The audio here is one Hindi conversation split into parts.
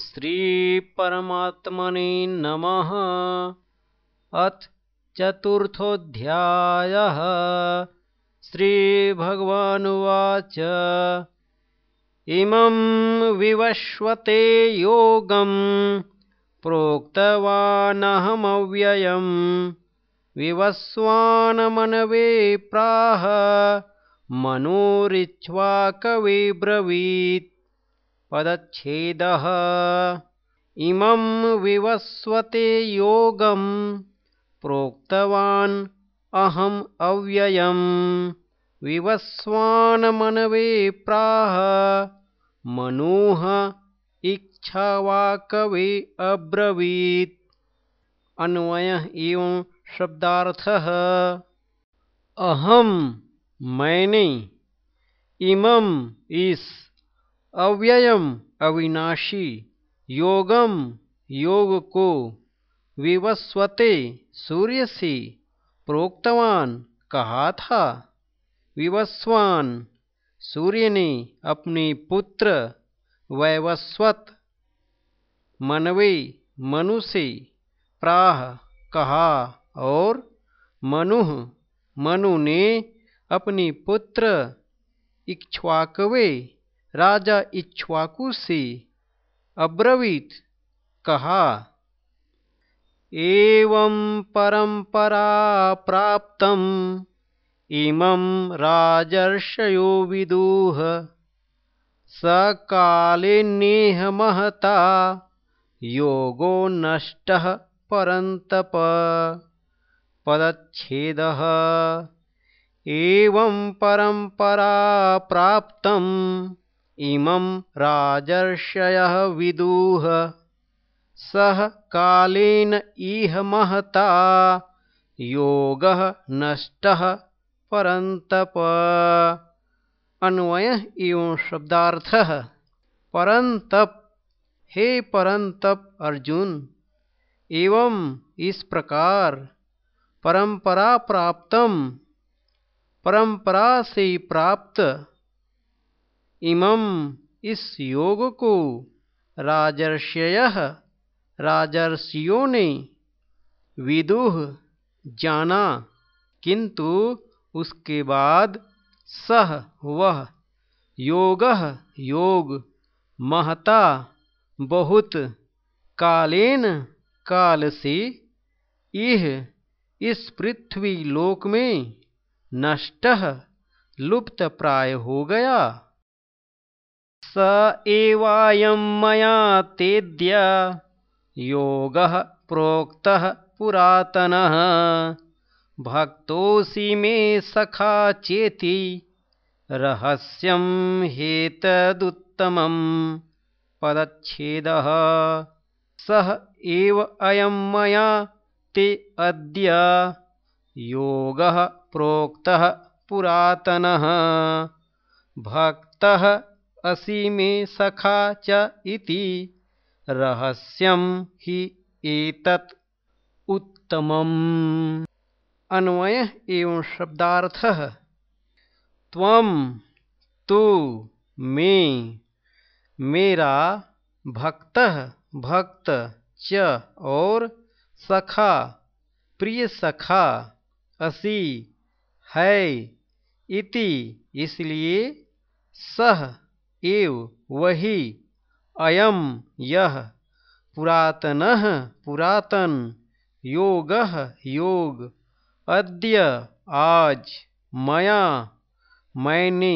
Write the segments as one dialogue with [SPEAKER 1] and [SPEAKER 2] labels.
[SPEAKER 1] श्रीपरमात्मने नमः अथ चतुर्थोऽध्यायः श्रीभगवानुवाच इमं विवश्वते योगं प्रोक्तवानहमव्ययं प्राह मनोरिच्छ्वा कविब्रवीत् पदच्छेदः इमं विवस्वते योगं प्रोक्तवान् अहम् अव्ययं विवस्वान मनोः इच्छा वा कवि अब्रवीत् अन्वयः एव शब्दार्थः अहम् मैंने इमम इस अव्ययम अविनाशी योगम योग को विवस्वते सूर्य से प्रोक्तवान कहा था विवस्वान सूर्य ने अपने पुत्र वैवस्वत मनवे मनु से प्राह कहा और मनु मनु ने अपनी पुत्र इक्ष्वाकवे राजा इक्ष्वाकु से अब्रवीत कहा एवं परंपरा प्राप्त इमं राजर्षयो विदुह सकाले नेह महता योगो नष्ट परंतप पदछेद एवं परम्परा प्राप्तम् इमं राजर्षयः विदुः सह कालेन इह महता योगः नष्टः परन्तप अन्वय एवं शब्दार्थः परंतप हे परंतप अर्जुन एवं इस प्रकार परंपरा प्राप्तम परंपरा से प्राप्त इमम इस योग को राजर्षय राजर्षियों ने विदुह जाना किंतु उसके बाद सह वह योग योग महता बहुत कालेन काल से इह इस पृथ्वी लोक में नष्टः गया स एवायं मया योगः प्रोक्तः पुरातनः भक्तो मे सखा चेति रहस्यं ह्येतदुत्तमं पदच्छेदः स एव अयं मया ते अद्य योगः पुरातन भक्त असी मे सखा च रहस्यम ही एतत् उत्तम अन्वय एवं शब्दार्थ त्वम तू मे मेरा भक्त भक्त च और सखा प्रिय सखा असी है इति इसलिए सह एव वही अयम यह पुरातन पुरातन योग योग अद्य आज मया मैंने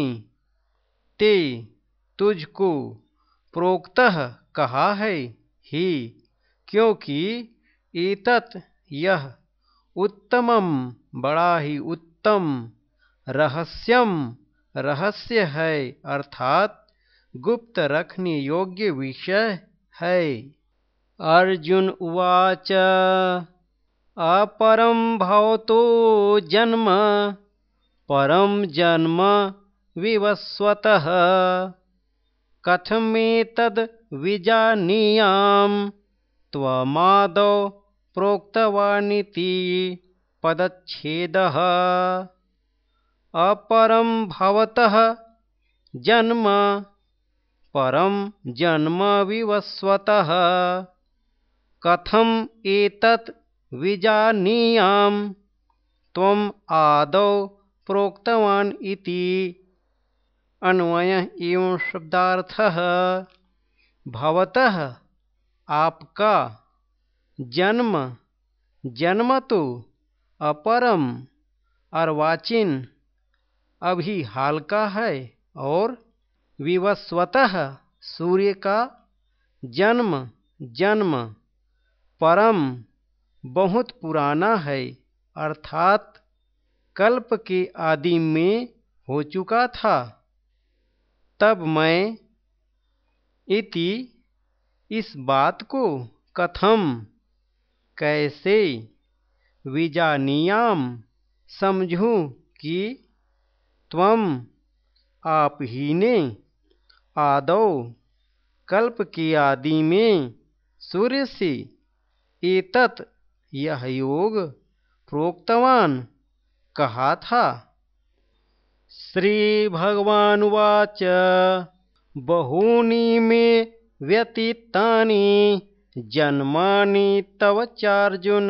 [SPEAKER 1] ते तुझको प्रोक्त कहा है ही क्योंकि एतत् यह उत्तमम बड़ा ही उत्तम उत्तम रहस्यम रहस्य है अर्थात गुप्त रखने योग्य विषय है अर्जुन उवाच अपरम भवतो जन्म परम जन्म विवस्वत कथमेत विजानीयां त्वमादौ प्रोक्तवानिति पदछेद अपरम भवतः जन्म परम जन्म विवस्वत कथम एतत् विजानीयाम तम आदौ प्रोक्तवान इति अन्वय एवं शब्दार्थः भवतः आपका जन्म जन्म तो अपरम अर्वाचीन अभी हाल का है और विवस्वतः सूर्य का जन्म जन्म परम बहुत पुराना है अर्थात कल्प के आदि में हो चुका था तब मैं इति इस बात को कथम कैसे विजानियाम समझूं कि तम आप ही ने आदौ कल्प की आदि में सूर्य से एतत यह योग प्रोक्तवान कहा था श्री भगवान वाच मे व्यतीता जन्मा तव चार्जुन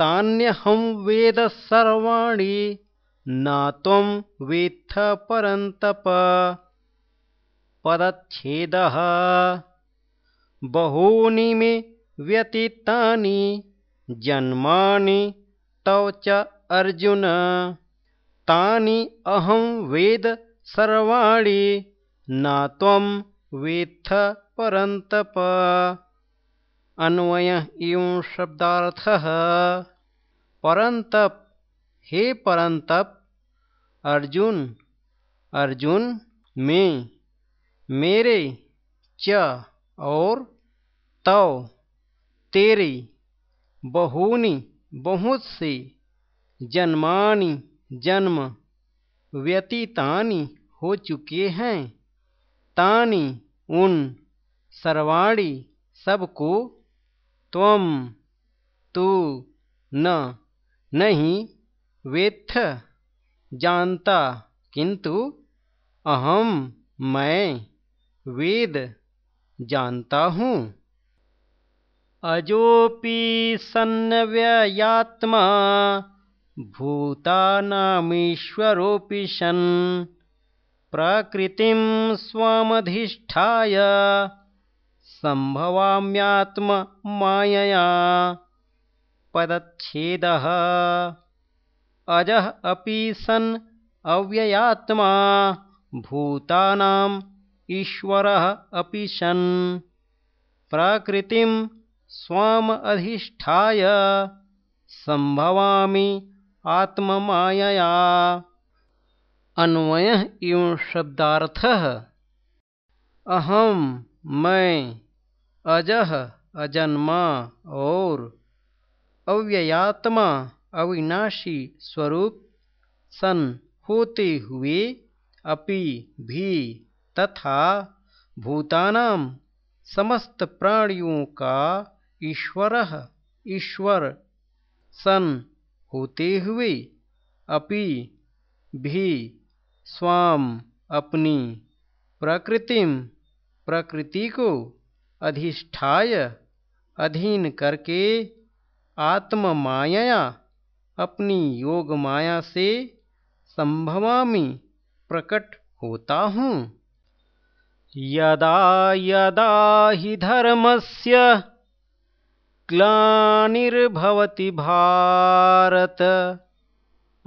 [SPEAKER 1] तान्यहं सर्वाणि न त्वं पदच्छेदः बहूनि मे व्यतीतानि जन्मानि तव च अर्जुन तानि अहं सर्वाणि न त्वं परन्तप अन्वयः इव शब्दार्थः परंतप हे परंतप अर्जुन अर्जुन में मेरे च और तव तेरे बहूनी बहुत से जन्मानी जन्म व्यतीतानी हो चुके हैं तानी उन सर्वाणी सबको त्वम तू न नहीं वेत्थ जानता किंतु अहम मैं वेद जानता हूँ अजोपी सन्नव्ययात्मा भूतानामीश्वरोऽपि सन् प्रकृतिं संभवाम्यात्म मायया पदछेद अज अभी सन् अव्ययात्मा भूतानाम् ईश्वरः अपि सन् प्रकृति स्वाम अधिष्ठाय संभवामी आत्ममायया अन्वय इव शब्दार्थ अहम मैं अजह अजन्मा और अव्ययात्मा अविनाशी स्वरूप सन होते हुए अपि भी तथा भूतानाम समस्त प्राणियों का ईश्वर ईश्वर सन होते हुए अपि भी स्वाम अपनी प्रकृतिम प्रकृति को अधिष्ठाय अधीन करके आत्म मायाया अपनी योग माया से संभवामि प्रकट होता हूँ यदा यदा धर्म धर्मस्य ग्लानिर्भवति भारत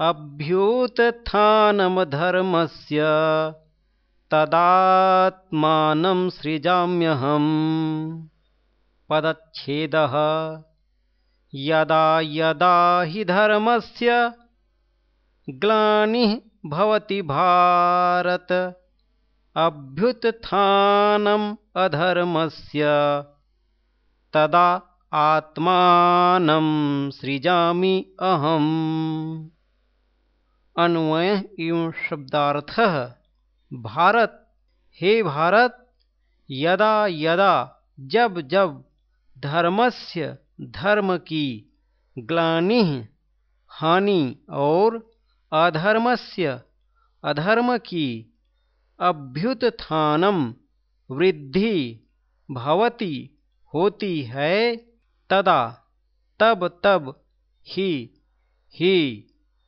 [SPEAKER 1] अभ्युत्थानमधर्मस्य तदात्मानं हम पदछेद यदा यदा हि धर्मस्य ग्लानिः भवति भारत अभ्युत्थानम् अधर्मस्य तदा आत्मानं सृजामि अहम् अन्वय एवं शब्दार्थ भारत हे भारत यदा यदा जब जब धर्मस्य धर्म की ग्लानि हानि और अधर्मस्य अधर्म की अभ्युत्थानम वृद्धि भवती होती है तदा तब तब ही ही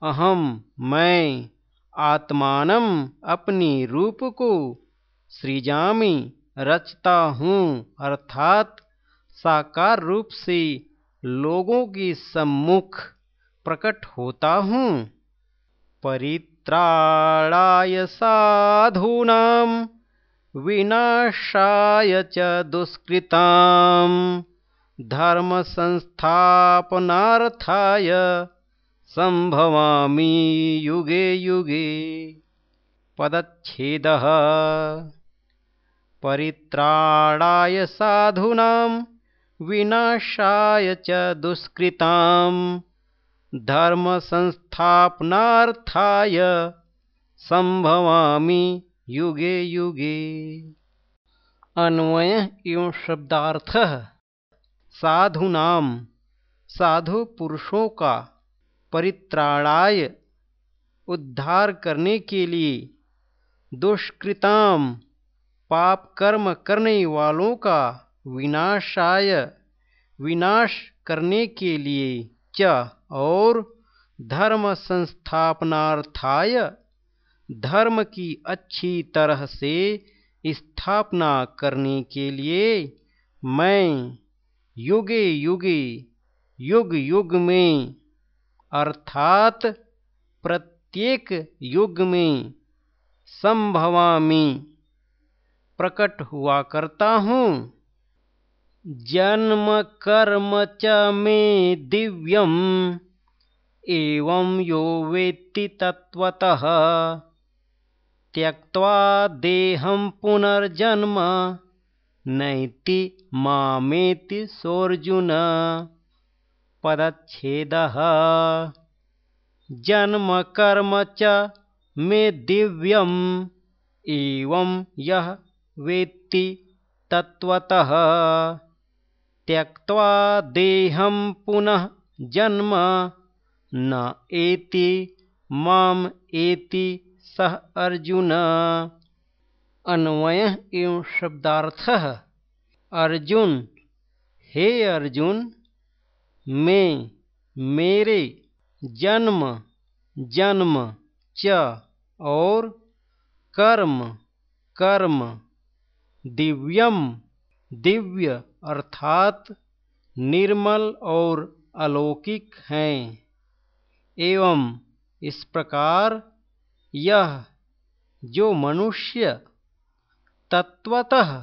[SPEAKER 1] अहम मैं आत्मान अपनी रूप को सृजामी रचता हूँ अर्थात साकार रूप से लोगों के सम्मुख प्रकट होता हूँ परित्राणाय साधूना विनाशाय च दुष्कृता धर्म संस्थापनार्थाय संभवामी युगे युगे पदछेद परित्राणाय साधूना विनाशा च दुष्कृता धर्म धर्मसंस्थापनार्थाय संभवामी युगे युगे अन्वय एवं शब्दार्थ साधुनाम साधु पुरुषों का परित्राणाय उद्धार करने के लिए दुष्कृताम पाप कर्म करने वालों का विनाशाय विनाश करने के लिए च और धर्म संस्थापनार्थाय धर्म की अच्छी तरह से स्थापना करने के लिए मैं युगे युगे युग युग में अर्थात प्रत्येक युग में संभवामी प्रकट हुआ करता हूँ जन्मकर्म च मे दिव्यम् एवं यो वेत्ति तत्त्वतः त्यक्त्वा देहं पुनर्जन्म नैति मामेति सोऽर्जुन पदच्छेदः जन्मकर्म च मे दिव्यम् एवं यः वेत्ति तत्त्वतः त्यक्त्वा देहं पुनः जन्म न एति माम एति सह अर्जुन अन्वय एवं शब्दार्थ अर्जुन हे अर्जुन मैं मेरे जन्म जन्म च और कर्म कर्म दिव्यम दिव्य अर्थात निर्मल और अलौकिक हैं एवं इस प्रकार यह जो मनुष्य तत्वतः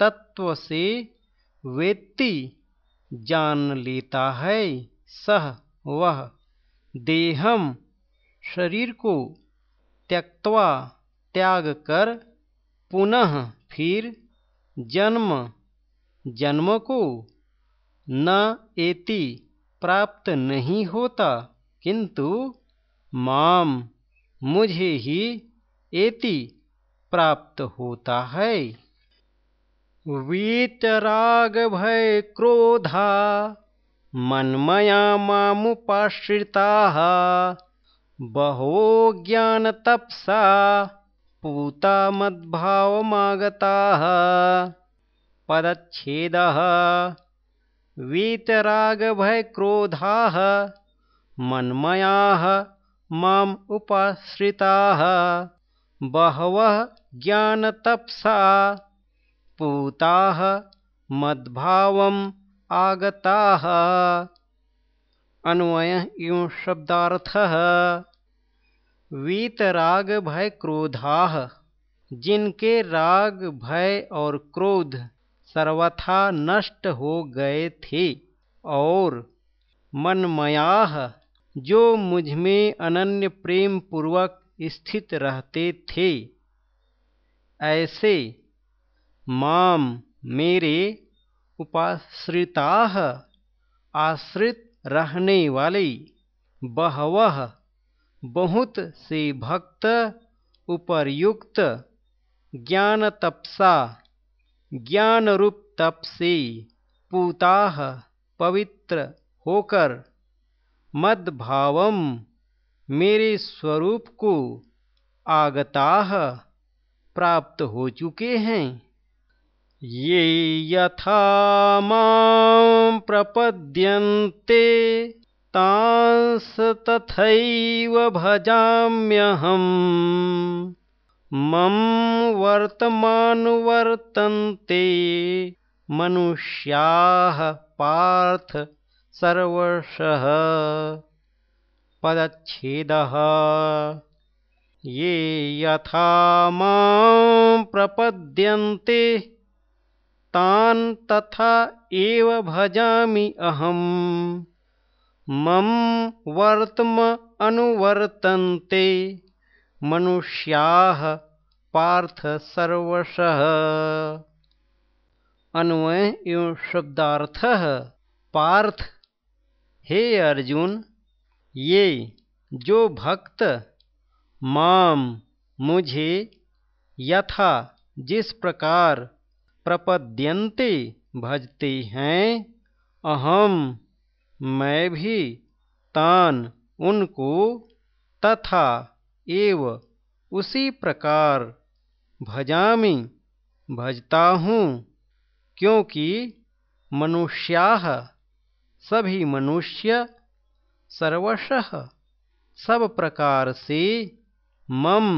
[SPEAKER 1] तत्व से वेत्ति जान लेता है सह वह देहम शरीर को त्यक्त्वा त्याग कर पुनः फिर जन्म जन्म को न एति प्राप्त नहीं होता किंतु माम मुझे ही एति प्राप्त होता है वीतराग भय क्रोधा मन्मया मामुपाश्रिता बहो ज्ञानतपसा पूता मद्भावता पदच्छेदः वीतरागभयक्रोधाः मन्मयाः माम् उपाश्रिताः बहवः ज्ञानतप्सा पूताः मद्भावम् आगताः अन्वयः इव शब्दार्थः वीतराग भय क्रोधा जिनके राग भय और क्रोध सर्वथा नष्ट हो गए थे और मनमयाह जो मुझमें अनन्य प्रेम पूर्वक स्थित रहते थे ऐसे माम मेरे उपाश्रिता आश्रित रहने वाले बहव बहुत से भक्त उपर्युक्त ज्ञान तपसा रूप तप से पूताह पवित्र होकर मद्भावम मेरे स्वरूप को आगताह प्राप्त हो चुके हैं ये यथा प्रपद्यन्ते तांस तथैव हम मम वर्तमानुवर्तन्ते मनुष्याः पार्थ सर्वशः पदच्छेदः ये यथा मां प्रपद्यन्ते तान् तथा एव भजामि अहं मम अनुवर्तन्ते मनुष्या पार्थ सर्वश अन्वय एवं शब्दार्थ पार्थ हे अर्जुन ये जो भक्त माम मुझे यथा जिस प्रकार प्रपद्यंते भजते हैं अहम मैं भी तान उनको तथा एव उसी प्रकार भजामि भजता हूँ क्योंकि मनुष्या सभी मनुष्य सर्वश सब प्रकार से मम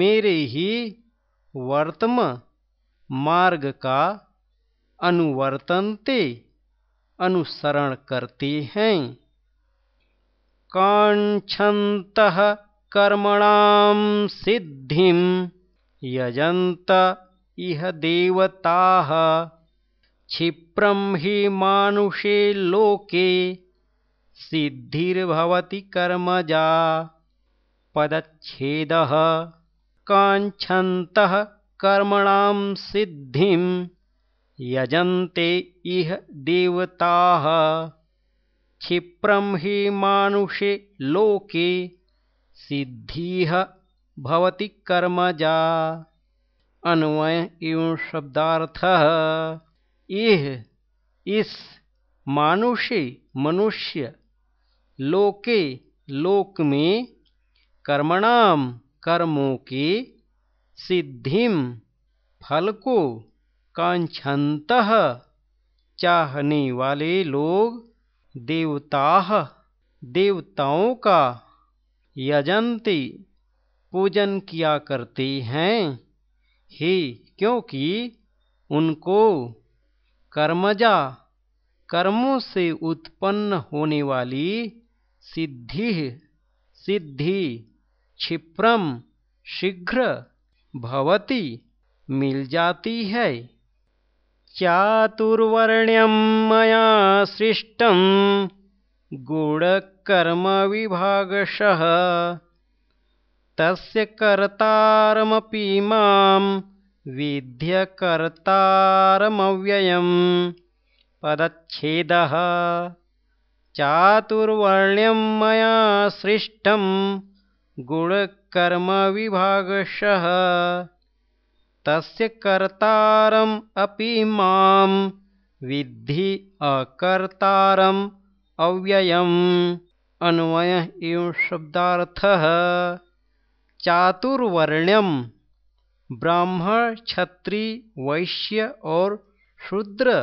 [SPEAKER 1] मेरे ही वर्तम मार्ग का अनुवर्तनते अनुसरण करते हैं कांक्षत कर्मणां सिद्धिं यजन्त इह देवताः क्षिप्रं हि मानुषे लोके सिद्धिर्भवति कर्मजा पदच्छेदः काञ्छन्तः कर्मणां सिद्धिं यजन्ते इह देवताः क्षिप्रं हि मानुषे लोके सिद्धि भवति कर्मजा अन्वय एवं शब्दार्थ इह इस मानुषे मनुष्य लोके लोक में कर्मणाम कर्मों के सिद्धिम फल को कांक्षत चाहने वाले लोग देवता देवताओं का यजंती पूजन किया करती हैं ही क्योंकि उनको कर्मजा कर्मों से उत्पन्न होने वाली सिद्धि सिद्धि क्षिप्रम शीघ्र भवती मिल जाती है चातुर्वर्ण्यम मया सृष्टम गुणकर्मविभागशः तस्य कर्तारमपि मां विध्यकर्तारमव्ययं पदच्छेदः चातुर्वर्ण्यं मया सृष्टं गुणकर्मविभागशः तस्य अपि मां विद्धि अकर्तारम् अव्यय अन्वय एवं शब्दार्थ चातुर्वर्ण्यम ब्राह्मण क्षत्रि वैश्य और शूद्र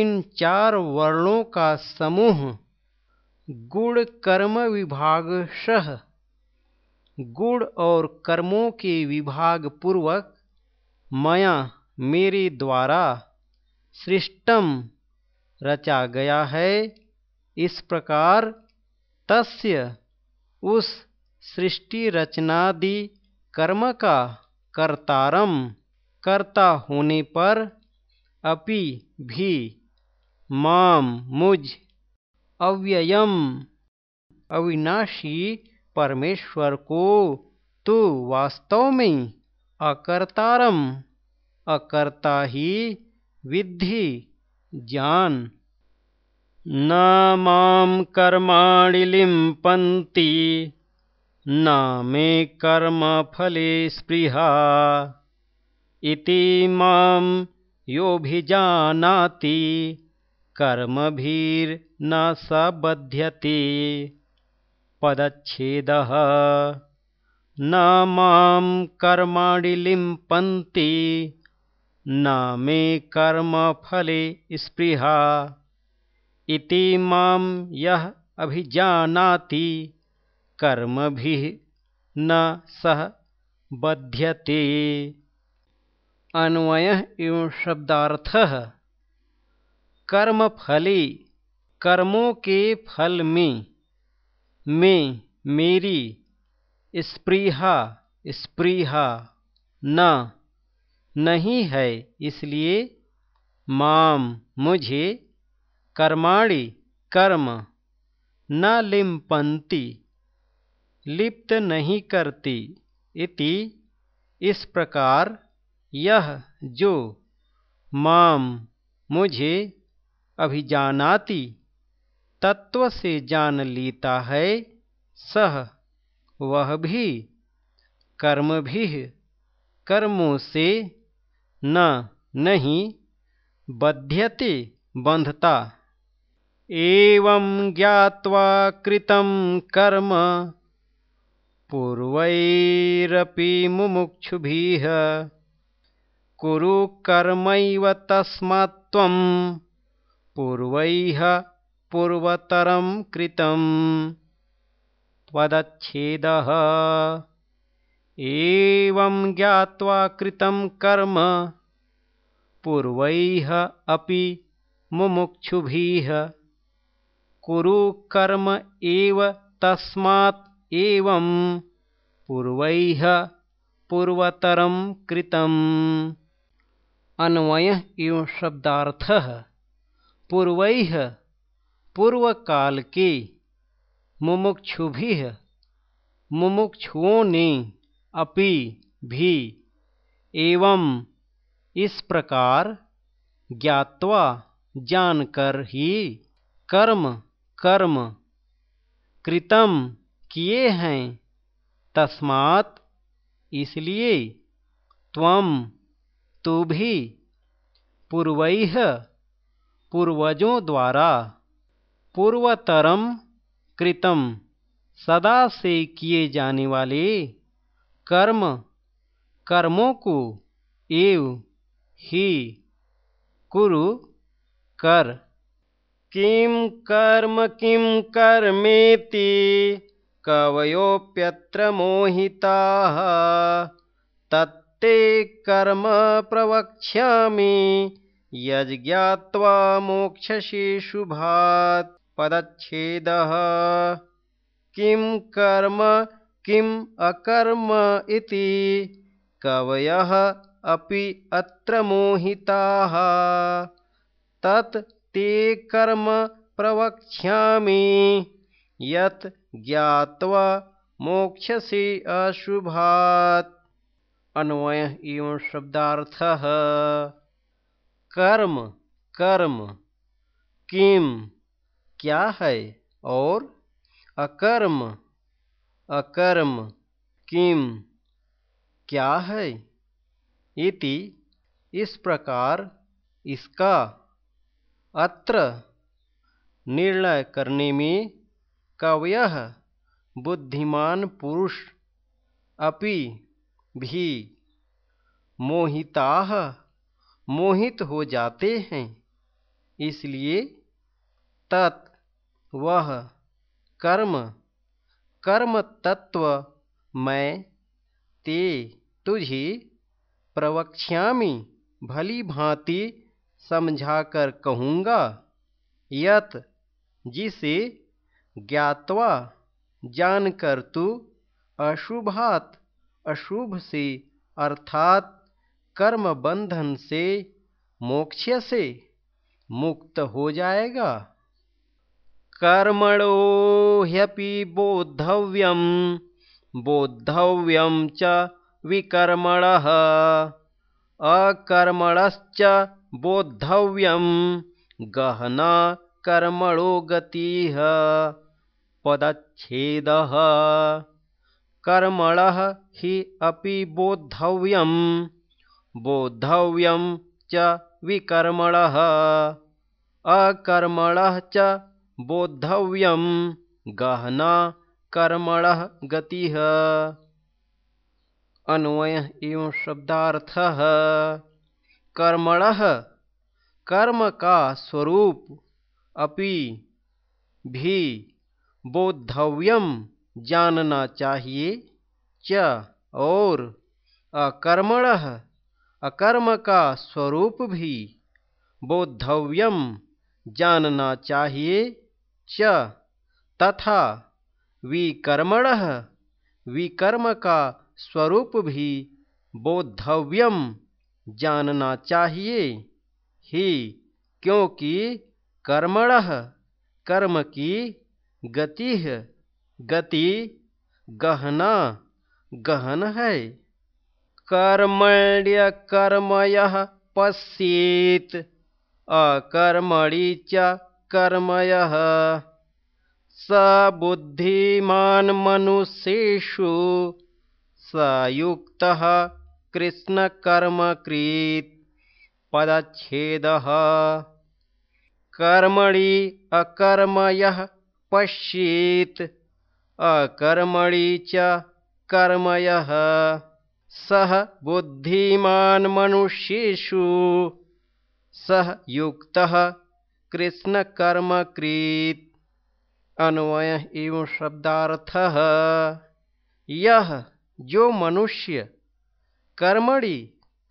[SPEAKER 1] इन चार वर्णों का समूह गुण कर्म विभाग सह गुण और कर्मों के विभाग पूर्वक मया मेरे द्वारा सृष्टम रचा गया है इस प्रकार तस्य उस सृष्टि रचनादि कर्म का कर्तारम कर्ता होने पर अपि भी माम मुझ अव्ययम अविनाशी परमेश्वर को तो वास्तव में अकर्तारम अकर्ता ही विधि ज्ञान न कर्मा कर्माणि न मे कर्मफले स्पृहा इति मां योऽभिजानाति कर्मभिर्न स बध्यते पदछेद न मां कर्माणि लिम्पन्ति न मे कर्मफले स्पृहा इति माम यह अभिजानाति कर्म भी न सह बध्यते अन्वय एवं शब्दार्थ कर्मफली कर्मों के फल में में मेरी स्प्रीहा स्प्रीहा न नहीं है इसलिए माम मुझे कर्माणि कर्म न लिम्पन्ति लिप्त नहीं करती इति इस प्रकार यह जो माम मुझे अभिजानाती तत्व से जान लेता है सह वह भी कर्म भी कर्मों से न नहीं बध्यते बंधता एवं ज्ञात्वा कृतं कर्म पूर्वैरपि मुमुक्षुभिः कुरु कर्मैव त्वं पूर्वैः पूर्वतरं कृतं त्वदच्छेदः एवं ज्ञात्वा कृतं कर्म पूर्वैः अपि मुमुक्षुभिः कुरु कर्म एव तस्मात् एवं पूर्वैः पूर्वतरं कृतम् अन्वय एवं शब्दार्थ पूर्व पूर्व काल के मुमुक्षु भी मुमुक्षुओं ने अपि भी एवं इस प्रकार ज्ञात्वा जानकर ही कर्म कर्म कृतम किए हैं तस्मात् इसलिए तम तू भी पूर्व पूर्वजों द्वारा पूर्वतरम कृतम सदा से किए जाने वाले कर्म कर्मों को एव ही कुरु कर किं कर्म किं कर्मेति कवयोऽप्यत्र मोहिताः तत्ते कर्म प्रवक्ष्यामि यज्ज्ञात्वा शुभात् पदच्छेदः किं कर्म किम् अकर्म इति कवयः अपि अत्र मोहिताः तत् ते कर्म प्रवक्ष्यामि यत् ज्ञात्वा मोक्षसे अशुभात् अन्वय एवं शब्दार्थ कर्म कर्म किम क्या है और अकर्म अकर्म किम क्या है इति इस प्रकार इसका अत्र निर्णय करने में कवय बुद्धिमान पुरुष अपि भी मोहिता मोहित हो जाते हैं इसलिए तत् वह कर्म कर्म तत्व मैं ते तुझे प्रवक्ष्यामि भली भांति समझाकर कहूँगा यत जिसे ज्ञातवा जानकर तू अशुभात अशुभ से अर्थात कर्म बंधन से मोक्ष से मुक्त हो जाएगा कर्मणो ह्यपि बोद्धव्यम बोद्धव्यम च विकर्मण अकर्मणश्च बोद्धव्यं गहना कर्मणो गतिः पदच्छेदः कर्मणः हि अपि बोद्धव्यं बोद्धव्यं च विकर्मणः अकर्मणः च बोद्धव्यं गहना कर्मणः गतिः अन्वयः एवं शब्दार्थः कर्मण कर्म का स्वरूप अपि भी बोद्धव्यम जानना चाहिए च और अकर्मण अकर्म का स्वरूप भी बोद्धव्यम जानना चाहिए च तथा विकर्मण विकर्म का स्वरूप भी बोद्धव्यम जानना चाहिए ही क्योंकि कर्मण कर्म की गति गति गहना गहन है कर्मण्य कर्मयः पश्येत् अकर्मणि च कर्मय स मनुष्यु मनुष्येषु कृष्णकर्मकृत् पदच्छेदः कर्मणि अकर्मयः पश्येत् अकर्मणि च कर्मयः सः बुद्धिमान् मनुष्येषु सः युक्तः कृष्णकर्मकृत् अन्वयः एव शब्दार्थः यः जो मनुष्य कर्मणि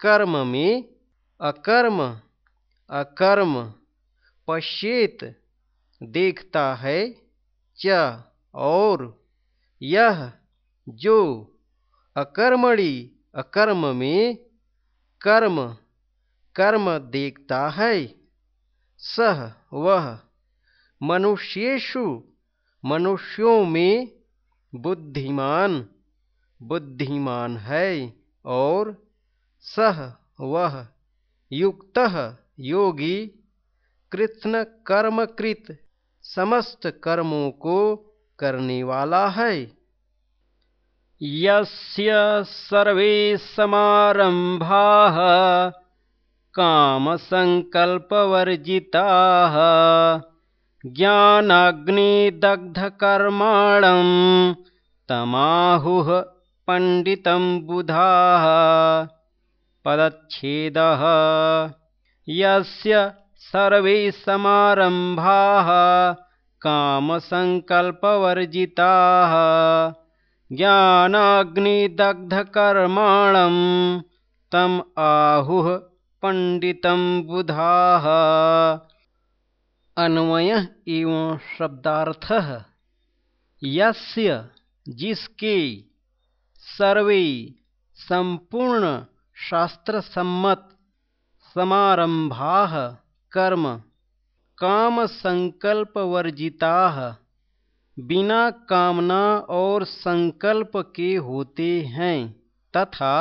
[SPEAKER 1] कर्म में अकर्म अकर्म पश्येत देखता है च और यह जो अकर्मणि अकर्म में कर्म कर्म देखता है सह वह मनुष्येशु मनुष्यों में बुद्धिमान बुद्धिमान है और सह वह युक्त योगी कृष्ण कर्मकृत समस्त कर्मों को करने वाला है यस्य सर्वे काम संकल्पवर्जिता ज्ञानाग्निदग्धकर्माण तमाहुह पण्डितं बुधाः पदच्छेदः यस्य सर्वे समारम्भाः कामसङ्कल्पवर्जिताः ज्ञानाग्निदग्धकर्माणं तम् आहुः पण्डितं बुधाः अन्वय एवं शब्दार्थः यस्य जिसके सर्वे संपूर्ण शास्त्र सम्मत समारंभा कर्म काम संकल्प वर्जिता बिना कामना और संकल्प के होते हैं तथा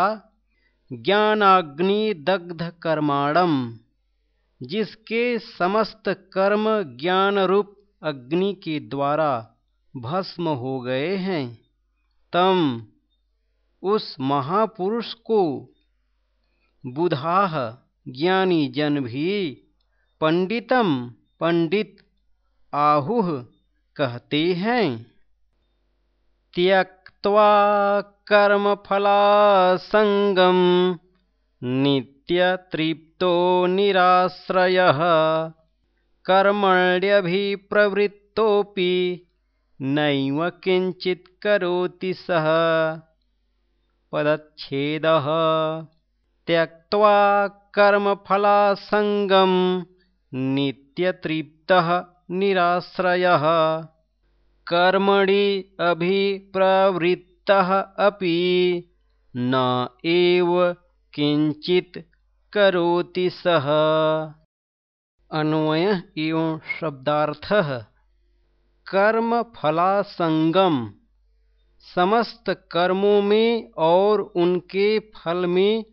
[SPEAKER 1] ज्ञानाग्नि दग्ध कर्माणम जिसके समस्त कर्म ज्ञान रूप अग्नि के द्वारा भस्म हो गए हैं तम उस महापुरुष को बुधाह ज्ञानी जन भी पंडितम पंडित आहुह कहते हैं त्यक्त्वा निराश्रय कर्मण्य भी प्रवृत्तोपि नैव किंचित करोति सह पदच्छेदः त्यक्त्वा कर्मफलासङ्गं नित्यतृप्तः निराश्रयः कर्मणि अभिप्रवृत्तः अपि न एव किञ्चित् करोति सः अन्वयः एवं शब्दार्थः कर्मफलासङ्गम् समस्त कर्मों में और उनके फल में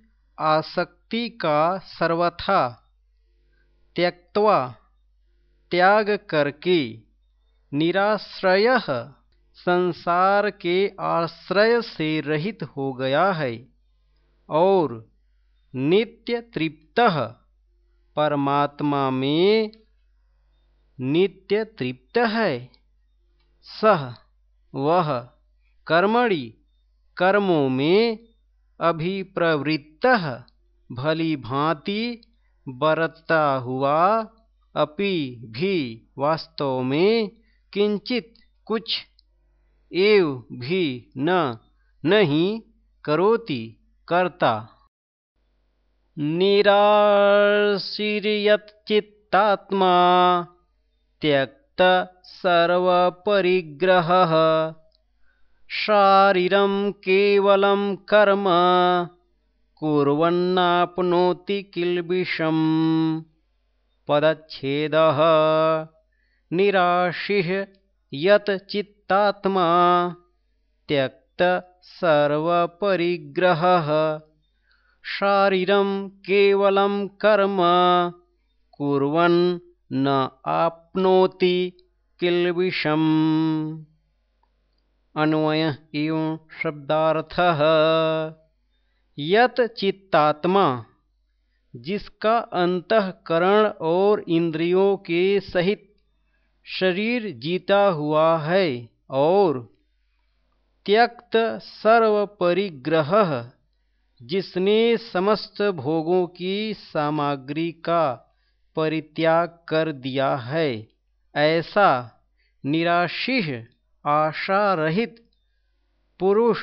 [SPEAKER 1] आसक्ति का सर्वथा त्यक्त्वा त्याग करके निराश्रय संसार के आश्रय से रहित हो गया है और नित्य तृप्त परमात्मा में नित्य तृप्त है सह वह कर्मणि कर्मों में अभिप्रवृत्त भली भांति बरतता हुआ अपि भी वास्तव में किंचित कुछ एव भी न नहीं करोति कर्ता निराशीर्यच्चित्तात्मा त्यक्त सर्वपरिग्रह शारीरं केवलं कर्म कुर्वन्नाप्नोति किल्बिषम् पदच्छेदः निराशिः यत् चित्तात्मा त्यक्त सर्वपरिग्रहः शारीरं केवलं कर्म कुर्वन् न आप्नोति किल्बिषम् अन्वय एवं शब्दार्थ यत चित्तात्मा जिसका अंतकरण और इंद्रियों के सहित शरीर जीता हुआ है और त्यक्त सर्वपरिग्रह जिसने समस्त भोगों की सामग्री का परित्याग कर दिया है ऐसा निराशीह आशा रहित पुरुष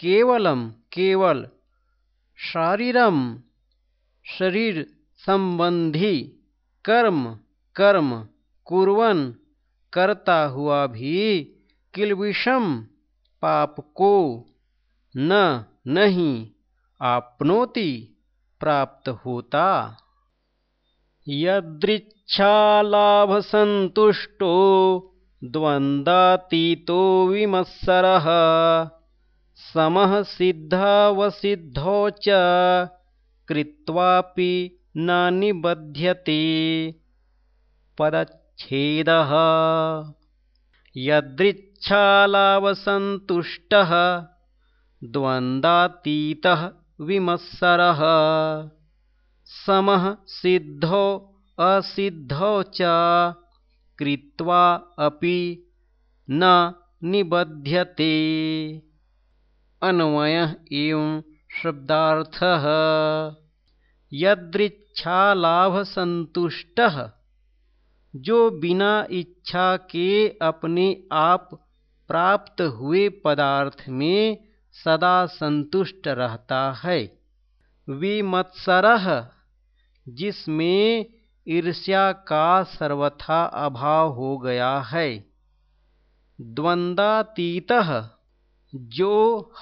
[SPEAKER 1] केवलम केवल शारीरम शरीर संबंधी कर्म कर्म कुर्वन करता हुआ भी किलविषम पाप को न नहीं आपनोति प्राप्त होता यदृच्छालाभसंतुष्टो द्वन्द्वातीतो विमत्सरः समःसिद्धावसिद्धौ च कृत्वापि न निबध्यते परच्छेदः यदृच्छालावसन्तुष्टः द्वन्द्वातीतः विमत्सरः सिद्धो असिद्धौ च कृत्वा अपि न निबध्यते अन्वय एवं लाभ संतुष्ट जो बिना इच्छा के अपने आप प्राप्त हुए पदार्थ में सदा संतुष्ट रहता है विमत्सर जिसमें ईर्ष्या का सर्वथा अभाव हो गया है द्वंद्वातीत जो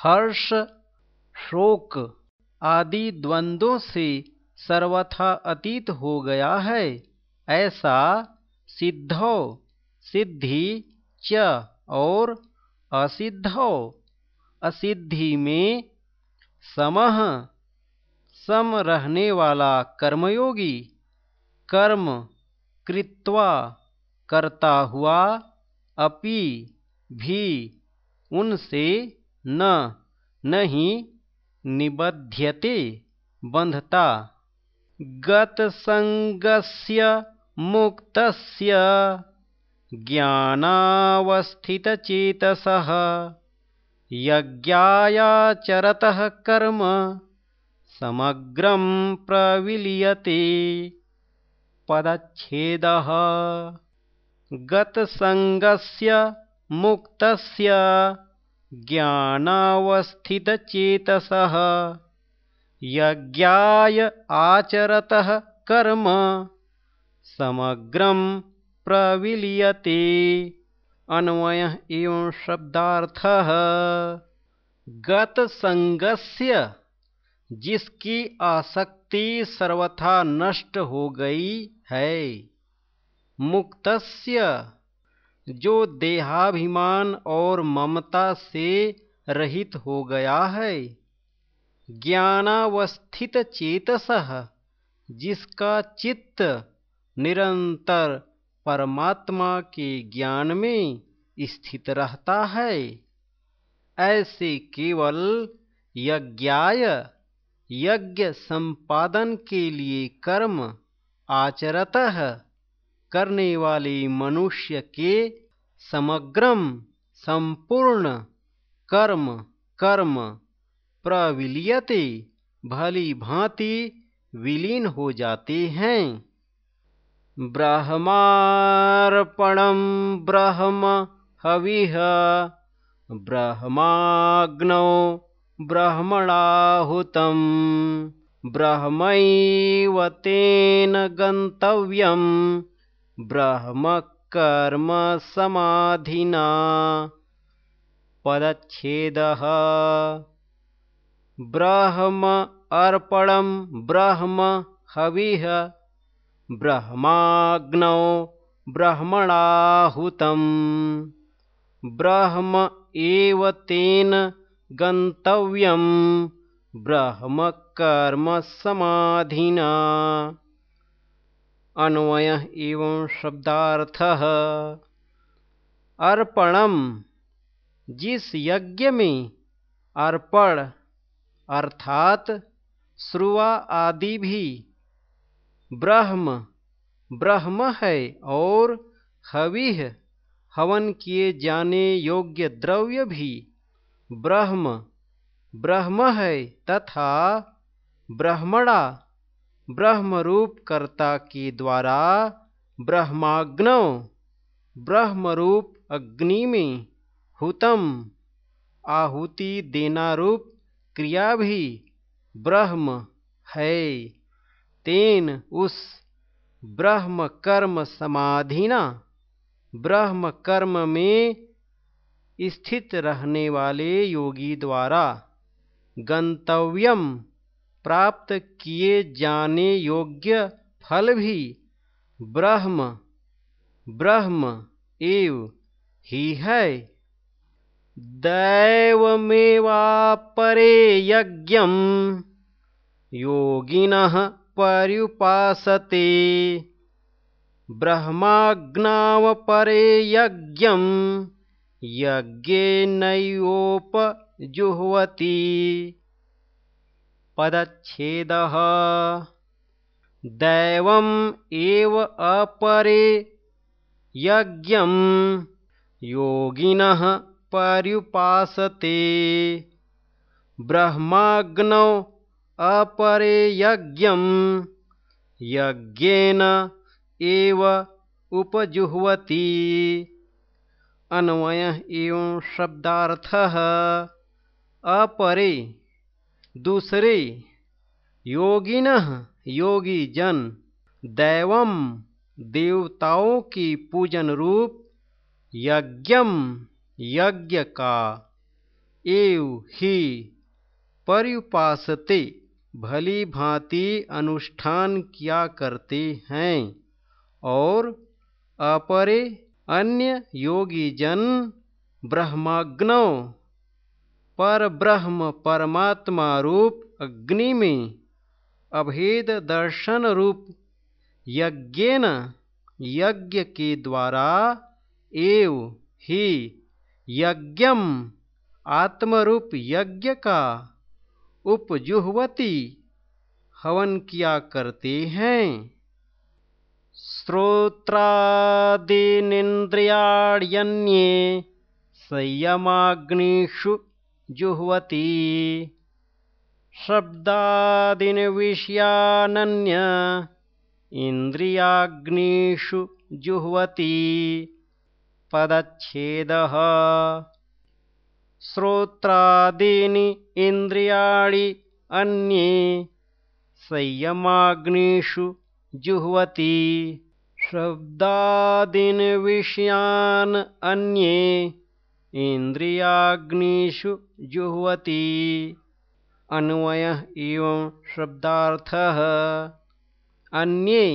[SPEAKER 1] हर्ष शोक आदि द्वंद्वों से सर्वथा अतीत हो गया है ऐसा सिद्धौ सिद्धि च और असिद्धौ असिद्धि में समह सम रहने वाला कर्मयोगी कर्म कृत्वा करता हुआ अपि भी उनसे न नहीं निबध्यते बंधता गतसङ्गस्य मुक्तस्य ज्ञानावस्थित चेतस यज्ञायाचरतः कर्म समग्रम प्रविलियते परच्छेदः गतसंग मुक्त ज्ञानावस्थितचेतसः यज्ञाय आचरतः कर्म समग्रं प्रविलीयते अन्वय एवं शब्दार्थः गतसंग जिसकी आसक्ति मुक्ति सर्वथा नष्ट हो गई है मुक्तस्य जो देहाभिमान और ममता से रहित हो गया है ज्ञानावस्थित चेतस जिसका चित्त निरंतर परमात्मा के ज्ञान में स्थित रहता है ऐसे केवल यज्ञाय यज्ञ संपादन के लिए कर्म आचरत करने वाले मनुष्य के समग्रम संपूर्ण कर्म कर्म प्रविलियते भली भांति विलीन हो जाते हैं ब्रह्मार्पणं ब्रह्म हविह ब्रह्माग्नौ ब्रह्मणाहुतम् ब्रह्मैव तेन गन्तव्यं ब्रह्मकर्मसमाधिना पदच्छेदः ब्रह्म अर्पणं ब्रह्म हविः ब्रह्माग्नौ ब्रह्मणाहुतम् ब्रह्म एव तेन ब्रह्म कर्म समाधिना अन्वय एवं शब्दार्थ अर्पणम जिस यज्ञ में अर्पण अर्थात श्रुआ आदि भी ब्रह्म ब्रह्म है और हविह हवन किए जाने योग्य द्रव्य भी ब्रह्म ब्रह्म है तथा ब्रह्मणा रूप कर्ता के द्वारा ब्रह्म रूप अग्नि में हुतम आहुति देना रूप क्रिया भी ब्रह्म है तेन उस ब्रह्म कर्म समाधिना ब्रह्म कर्म में स्थित रहने वाले योगी द्वारा गंतव्यम प्राप्त किए जाने योग्य फल भी ब्रह्म ब्रह्म एव ही है दैवमेवापरे योगि योगिन पर्युपासते परे यज्ञ यज्ञेनैवोपजुह्वति पदच्छेदः दैवम् एव अपरे यज्ञं योगिनः पर्युपासते ब्रह्माग्नौ अपरे यज्ञं यज्ञेन एव उपजुह्वति अन्वय एवं शब्दार्थ अपरे दूसरे योगिन योगी जन दैवम देवताओं की पूजन रूप यज्ञम यज्ञ का एव ही पर्युपासते भली भांति अनुष्ठान किया करते हैं और अपरे अन्य योगी जन ब्रह्माग्नौ पर ब्रह्म परमात्मा रूप अग्नि में अभेद दर्शन रूप यज्ञेन यज्ञ के द्वारा एव ही यज्ञम आत्मरूप यज्ञ का उपजुहवती हवन किया करते हैं श्रोत्रादिन्द्रियाण्यन्ये संयमाग्निषु जुह्वती शब्दादीनिविषयानन्य इन्द्रियाग्निषु जुह्वति पदच्छेदः श्रोत्रादीनि इन्द्रियाणि अन्ये संयमाग्निषु जुह्वति शब्दादीन विषयान अन्ये इंद्रियाग्निषु जुहवती अन्वय एवं शब्दार्थः अन्ये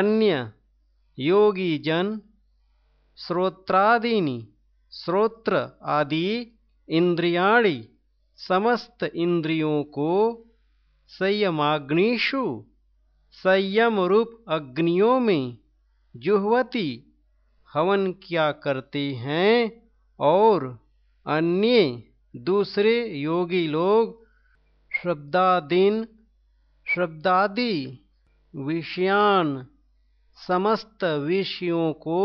[SPEAKER 1] अन्य योगी जन श्रोत्रादीनि श्रोत्र आदि इंद्रियाणी समस्त इंद्रियों को संयमाग्निषु संयम रूप अग्नियों में जुहवती हवन किया करते हैं और अन्य दूसरे योगी लोग शब्दादीन शब्दादि विषयान समस्त विषयों को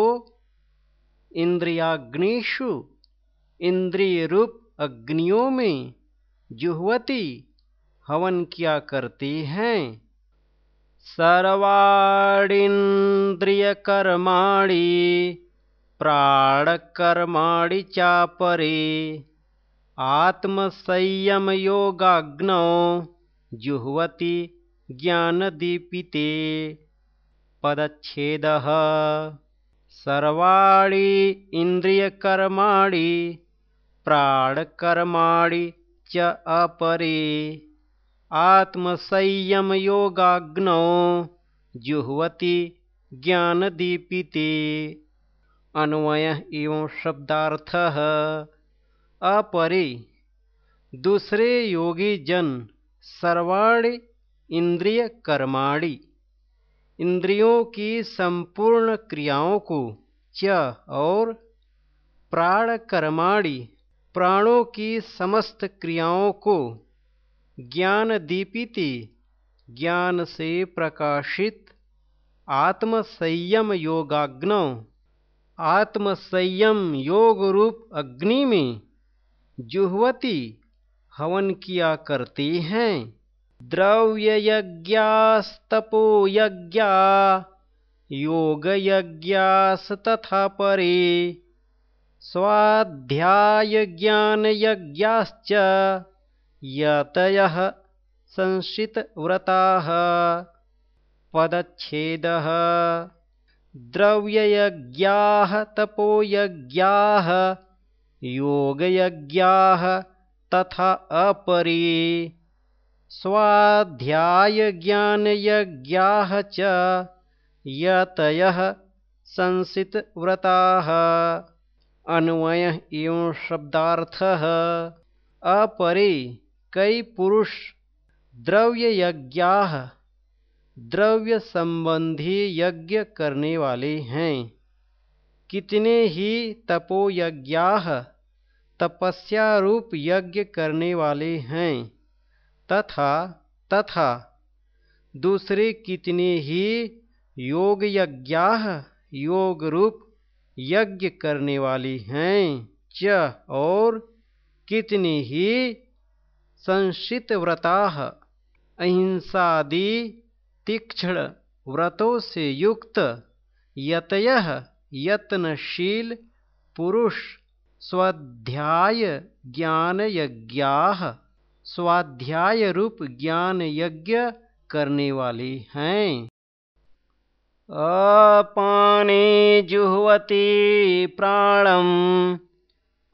[SPEAKER 1] इंद्रियाग्निषु इंद्रिय रूप अग्नियों में जुहवती हवन किया करते हैं सर्वाणीन्द्रियकर्माणि प्राणकर्माणि चापरि आत्मसंयमयोगाग्नौ जुह्वति ज्ञानदीपिते पदच्छेदः सर्वाणि इन्द्रियकर्माणि प्राणकर्माणि च अपरे योगाग्न जुहवती ज्ञानदीपिते अन्वय एवं शब्दार्थ अपरि दूसरे योगी जन सर्वाणि इंद्रिय कर्माणि इंद्रियों की संपूर्ण क्रियाओं को च और प्राण कर्माणि प्राणों की समस्त क्रियाओं को ज्ञान दीपिति ज्ञान से प्रकाशित आत्मसंयम योगाग्न आत्मसंयम योग रूप अग्नि में जुहवती हवन किया करती हैं द्रव्य यज्ञास्तपो यज्ञा योग यज्ञास तथा परे स्वाध्याय ज्ञान यज्ञाश्च यतयः संशितव्रताः पदच्छेदः द्रव्ययज्ञाः तपोयज्ञाः योगयज्ञाः तथा अपरि स्वाध्यायज्ञानयज्ञाः च यतयः संसितव्रताः अन्वयः एवं शब्दार्थः अपरि कई पुरुष द्रव्य यज्ञा द्रव्य संबंधी यज्ञ करने वाले हैं कितने ही तपोयज्ञा तपस्या रूप यज्ञ करने वाले हैं तथा तथा दूसरे कितने ही योग यज्ञा योग रूप यज्ञ करने वाले हैं च और कितने ही संशित व्रता अहिंसादि तीक्षण व्रतों से युक्त यतय यत्नशील पुरुष स्वाध्याय ज्ञान यज्ञा स्वाध्याय रूप ज्ञान यज्ञ करने वाले हैं अपाने जुहवती प्राणम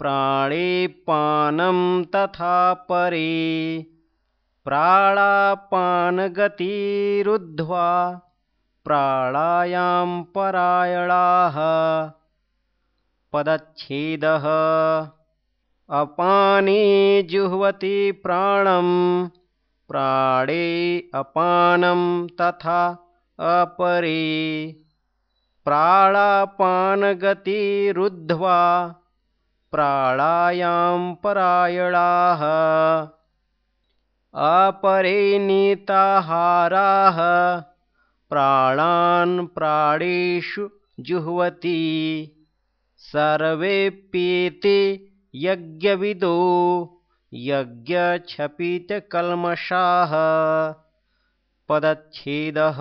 [SPEAKER 1] प्राणेपानं तथा परे प्राणापानगतिरुद्ध्वा प्राणायां परायणाः पदच्छेदः अपाने जुह्वति प्राणं प्राणे अपानं तथा अपरे प्राणापानगतिरुद्ध्वा प्राणायां परायणाः अपरिणीताहाराः प्राणान् प्राणेषु जुह्वती सर्वेप्येते यज्ञविदो यज्ञक्षपितकल्मषाः पदच्छेदः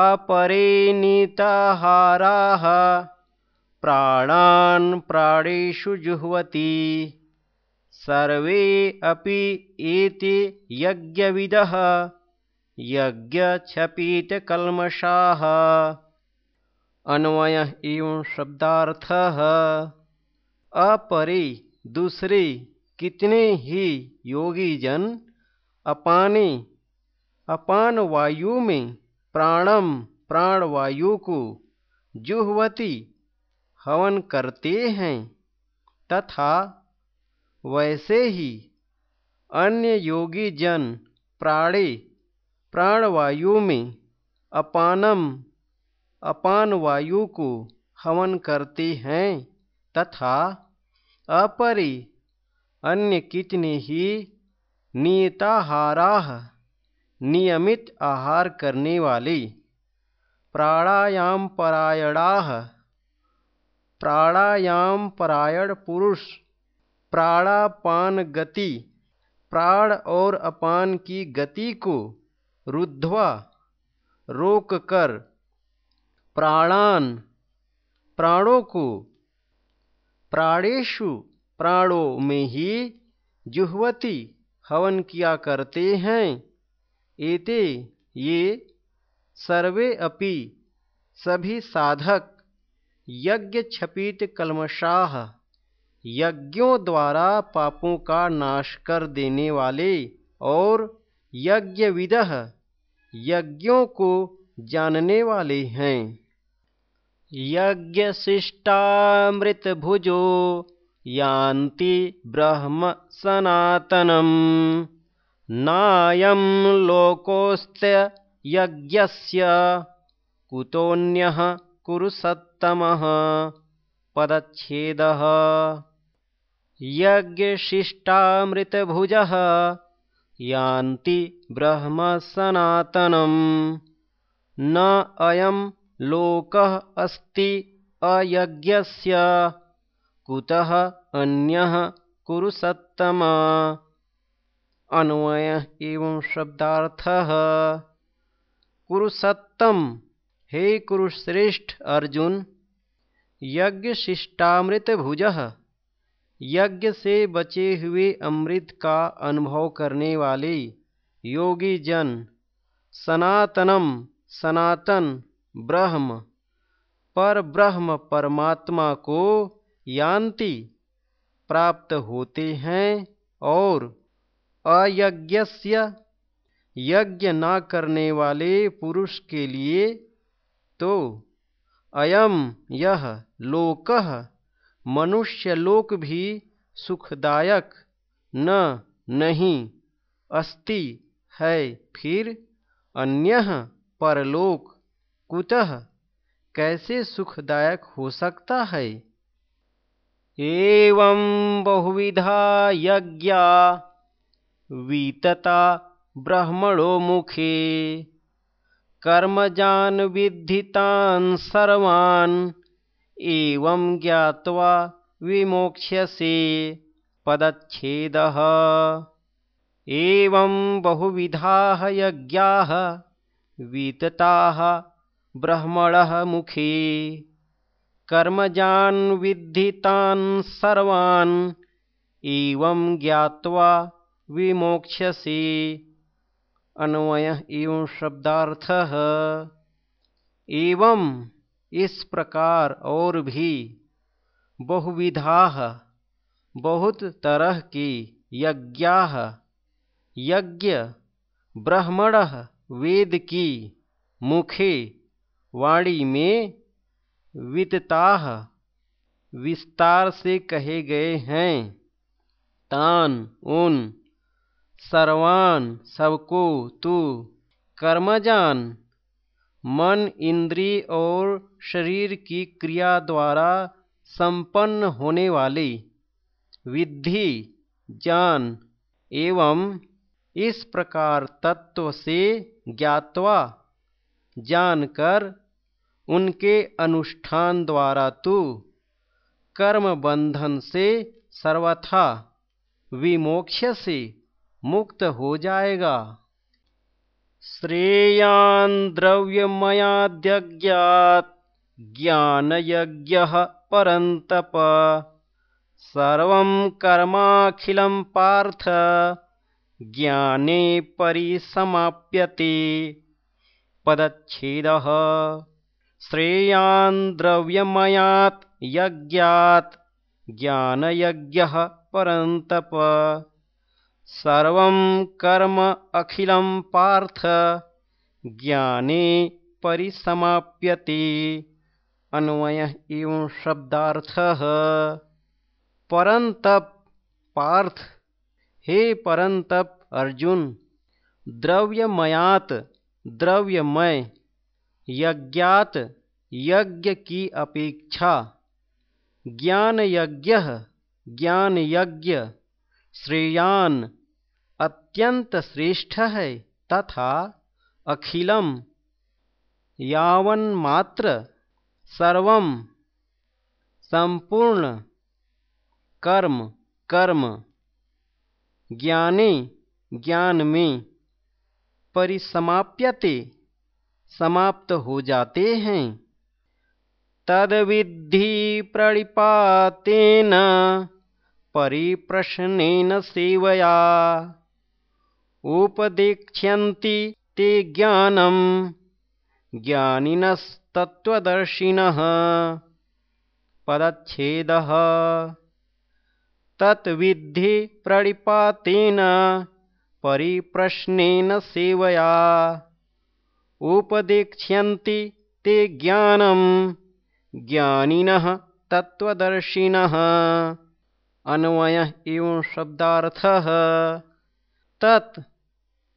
[SPEAKER 1] अपरिणीताहाराः प्राणान प्राणेशु जुहवती सर्वे अपि एते यज्ञविदः कलमशा अन्वय एवं शब्दार्थ अपरे दूसरे कितने ही योगी जन अपाने अपान वायु में प्राणम प्राण को जुहवती हवन करते हैं तथा वैसे ही अन्य योगी जन प्राणे प्राणवायु में अपानम अपान वायु को हवन करते हैं तथा अपरि अन्य कितने ही नियताहारा नियमित आहार करने वाले प्राणायाम परायणाह प्राणायाम परायण पुरुष प्राणापान गति प्राण और अपान की गति को रुद्धवा रोक कर प्राणान प्राणों को प्राणेशु प्राणों में ही जुहवती हवन किया करते हैं एते ये सर्वे अपि सभी साधक यज्ञ छपित कलमशाह यज्ञों द्वारा पापों का नाश कर देने वाले और यज्ञविद यज्ञों को जानने वाले हैं यज्ञशिष्टामृतभुजो यान्ति ब्रह्म सनातनम नायं लोकोस्त यज्ञस्य कुतोऽन्यः कुरुसत् पदच्छेदः यज्ञशिष्टामृतभुजः यान्ति ब्रह्मसनातनम् न अयं लोकः अस्ति अयज्ञस्य कुतः अन्यः कुरुसत्तम अन्वयः एवं शब्दार्थः कुरुसत्तम् हे कुरुश्रेष्ठ अर्जुन यज्ञ शिष्टामृत भुज यज्ञ से बचे हुए अमृत का अनुभव करने वाले योगी जन सनातनम सनातन ब्रह्म पर ब्रह्म परमात्मा को यान्ति प्राप्त होते हैं और अयज्ञस्य यज्ञ ना करने वाले पुरुष के लिए तो अयम यह लोक मनुष्यलोक भी सुखदायक न नहीं अस्ति है फिर अन्य परलोक कुतः कैसे सुखदायक हो सकता है एवं बहुविधा यज्ञा वीतता ब्रह्मणो मुखे कर्मजान् विद्धितान् सर्वान् एवं ज्ञात्वा विमोक्ष्यसि पदच्छेदः एवं बहुविधाः यज्ञाः वितताः ब्रह्मणः मुखे कर्मजान् विद्धितान् सर्वान् एवं ज्ञात्वा विमोक्ष्यसि अन्वय एवं शब्दार्थ एवं इस प्रकार और भी बहुविधा बहुत तरह की यज्ञा यज्ञ ब्राह्मण वेद की मुखे वाणी में वितता विस्तार से कहे गए हैं तान उन सर्वान सबको तू कर्मजान मन इंद्रिय और शरीर की क्रिया द्वारा संपन्न होने वाली विधि ज्ञान एवं इस प्रकार तत्व से ज्ञातवा जानकर उनके अनुष्ठान द्वारा तू कर्म बंधन से सर्वथा विमोक्ष से मुक्त हो जाएगा श्रेयान् द्रव्यमयाद्यज्ञात् ज्ञानयज्ञः परन्तप सर्वं कर्माखिलं पार्थ ज्ञाने परिसमाप्यते पदच्छेदः श्रेयान् द्रव्यमयात् यज्ञात् ज्ञानयज्ञः परन्तप सर्व कर्म अखिल पार्थ ज्ञाने परिसमाप्यते अन्वय एवं शब्दार्थ परंतप पार्थ हे परंतप अर्जुन द्रव्यमयात द्रव्यमय यज्ञात यज्ञ की अपेक्षा ज्ञान यज्ञ ज्ञान यज्ञ श्रेयान अत्यंत श्रेष्ठ है तथा अखिलम मात्र सर्वम संपूर्ण कर्म कर्म ज्ञाने ज्ञान में परिसमाप्यते समाप्त हो जाते हैं तद विधि प्रणिपातेन परिप्रश्न सेवया उपदीक्ष्यन्ति ते ज्ञानं ज्ञानिनस्तत्त्वदर्शिनः पदच्छेदः तत्विद्धि प्रणिपातेन परिप्रश्नेन सेवया उपदीक्ष्यन्ति ते ज्ञानं तत्त्वदर्शिनः अन्वयः एवं शब्दार्थः तत्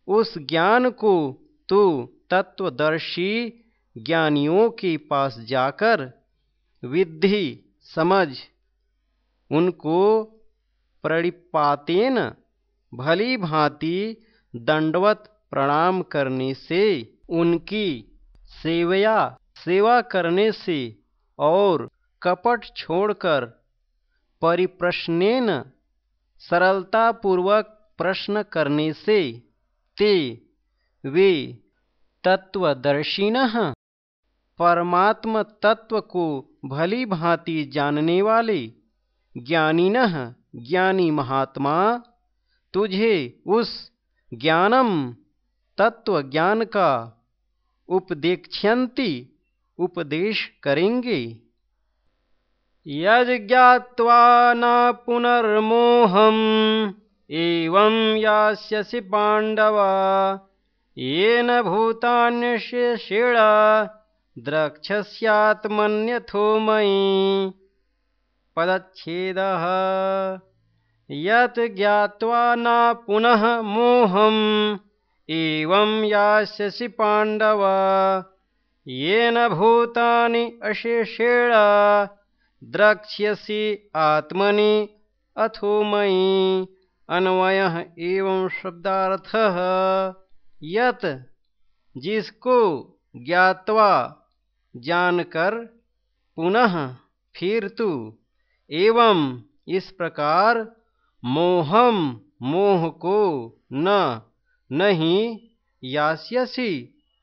[SPEAKER 1] उस ज्ञान को तू तत्वदर्शी ज्ञानियों के पास जाकर विधि समझ उनको प्रणिपातेन भली भांति दंडवत प्रणाम करने से उनकी सेवया सेवा करने से और कपट छोड़कर परिप्रश्नेन सरलतापूर्वक प्रश्न करने से ते वे तत्वदर्शिन परमात्म तत्व को भली भांति जानने वाले ज्ञानीन ज्ञानी महात्मा तुझे उस ज्ञानम तत्व ज्ञान का उपदेक्ष्यंति उपदेश करेंगे यज्ञा न पुनर्मोहम एवं यास्यसि पाण्डवा येन द्रक्षस्यात्मन्यथो मयि पदच्छेदः यत् ज्ञात्वा न पुनः मोहम् एवं यास्यसि पाण्डवा येन भूतानि अशेषेण द्रक्ष्यसि आत्मनि मयि अन्वय एवं शब्दार्थ यत जिसको ज्ञातवा जानकर पुनः फिर तू एवं इस प्रकार मोहम मोह को न नहीं यास्यसी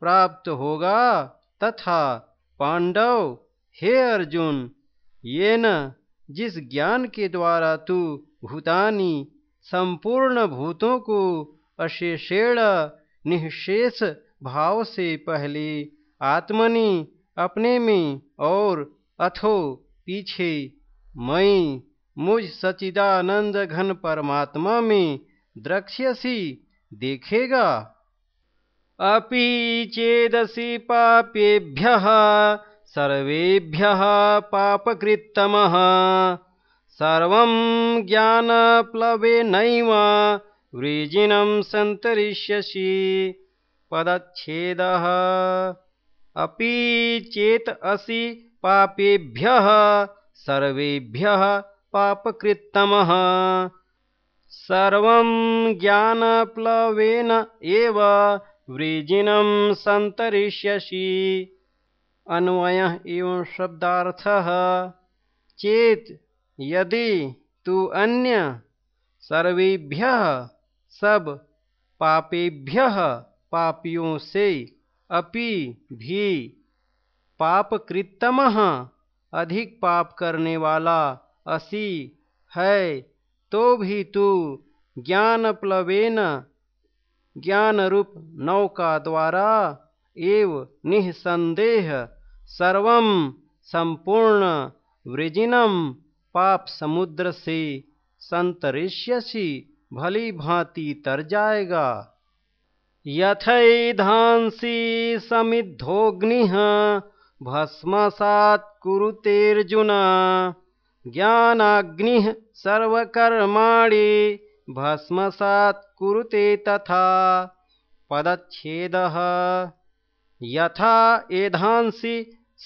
[SPEAKER 1] प्राप्त होगा तथा पांडव हे अर्जुन ये न जिस ज्ञान के द्वारा तू भूतानी संपूर्ण भूतों को अशेषेण निःशेष भाव से पहले आत्मनि अपने में और अथो पीछे मई मुझ सचिदानंद घन परमात्मा में द्रक्ष्यसी देखेगा अपि चेदसी पापेभ्य सर्वेभ्य पापकृत्तमः सर्वं ज्ञानप्लवेनैव वृजिनं सन्तरिष्यसि पदच्छेदः अपि चेत् असि पापेभ्यः सर्वेभ्यः पापकृत्तमः सर्वं ज्ञानप्लवेन एव वृजिनं सन्तरिष्यसि अन्वयः एवं शब्दार्थः चेत् यदि तू अन्य सर्वेभ्य सब पापेभ्य पापियों से अपि भी कृतम अधिक पाप करने वाला असी है तो भी तू ज्ञान प्लवेन ज्ञान रूप नौका द्वारा एव निसंदेह सर्व संपूर्ण वृजिनम पाप समुद्र से संत भली भांति तर जाएगा समिधोग्नि भस्म सात कुरुतेर्जुन ज्ञानाग्नि सर्वकर्माणि सात कुरुते तथा पदछेद यथा एधांसी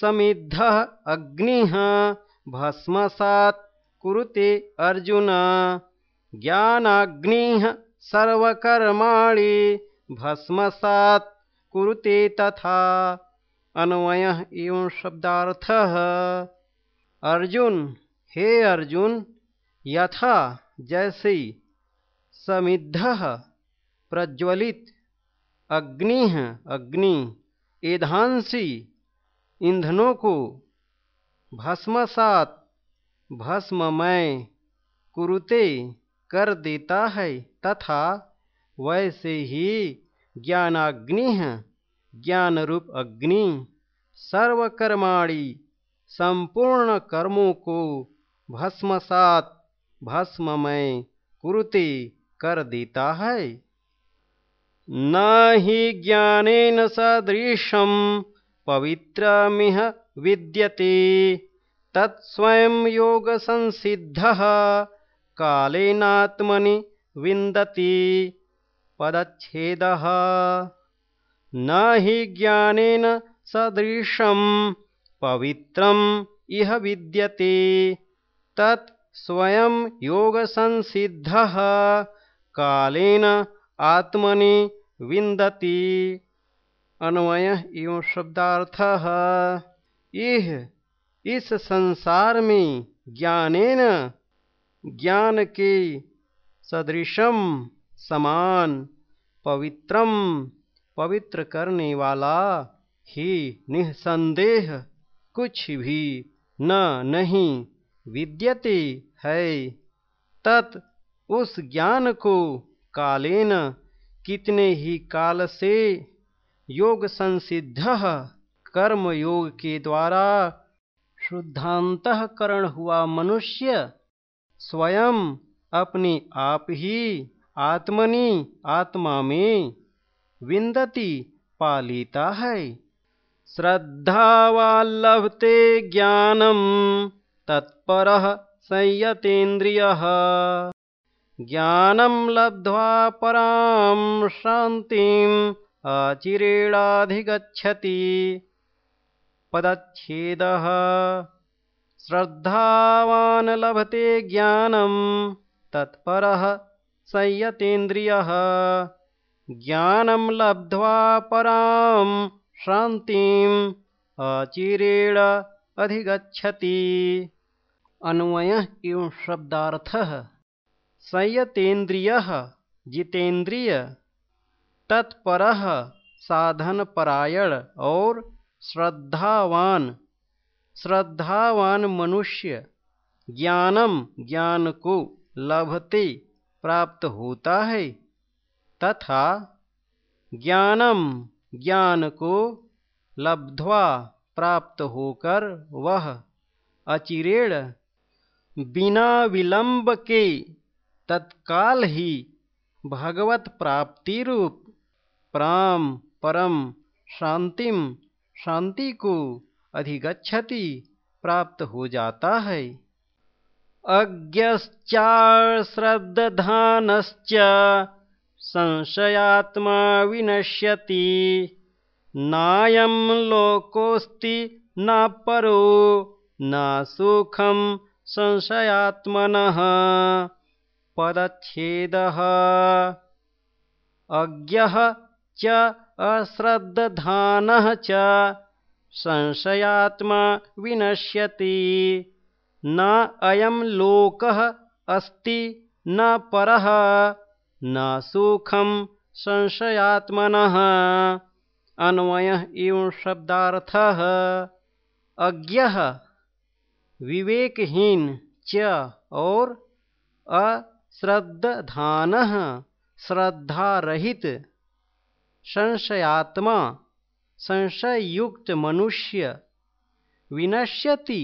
[SPEAKER 1] समिद्ध अग्निः भस्मसात कुरुते अर्जुन ज्ञानाग्नि सर्वकर्माणि भस्मसात कुरुते तथा अन्वय एवं शब्दार्थ अर्जुन हे अर्जुन यथा जैसे समिद्ध प्रज्वलित अग्नि अग्नि एधांसी ईंधनों को भस्मसात भस्मय कुरुते कर देता है तथा वैसे ही ज्ञानाग्नि ज्ञान रूप अग्नि सर्वकर्माणी संपूर्ण कर्मों को भस्मसात भस्मय कुरुते कर देता है न ही ज्ञानेन सदृशम पवित्रमिह विद्यते तत्स्वयं योगसंसिद्धः कालेनात्मनि विन्दति पदच्छेदः न हि ज्ञानेन सदृशं पवित्रम् इह विद्यते तत् स्वयं योगसंसिद्धः कालेन आत्मनि विन्दति अन्वयः एव शब्दार्थः इह इस संसार में ज्ञानेन ज्ञान के सदृशम समान पवित्रम पवित्र करने वाला ही निसंदेह कुछ भी न नहीं विद्यते है तत् उस ज्ञान को कालेन कितने ही काल से योग संसिद्ध कर्म योग के द्वारा शुद्धांतकरण हुआ मनुष्य स्वयं अपने आप ही आत्मनि आत्मा में विंदती पालिता है श्रद्धा लभते ज्ञानम तत्पर संयतेन्द्रिय ज्ञानम लब्ध्वा पराम शांति अचिरेणाधिगछति पदच्छेदः श्रद्धावान् लभते ज्ञानं तत्परः संयतेन्द्रियः ज्ञानं लब्ध्वा परां शान्तिम् अचिरेण अधिगच्छति अन्वयः इव शब्दार्थः संयतेन्द्रियः जितेन्द्रिय तत्परः साधनपरायण और श्रद्धावान श्रद्धावान मनुष्य ज्ञानम ज्ञान को लभते प्राप्त होता है तथा ज्ञानम ज्ञान को लब्ध्वा प्राप्त होकर वह अचिरेण बिना विलंब के तत्काल ही भगवत प्राप्ति रूप प्राम परम शांतिम शांति को अधिगछति प्राप्त हो जाता है अज्ञाश्रद्धान संशयात्मा विनश्यति नायं लोकोस्ति न परो न सुखम संशयात्मनः पदछेद अज्ञ अश्रद्धधानः च संशयात्मा विनश्यति न अयं लोकः अस्ति न परः न सुखं संशयात्मनः अन्वयः इव शब्दार्थः अज्ञः विवेकहीन च और अश्रद्धानः श्रद्धारहित संशयात्मा संशयुक्त मनुष्य विनश्यति